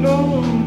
no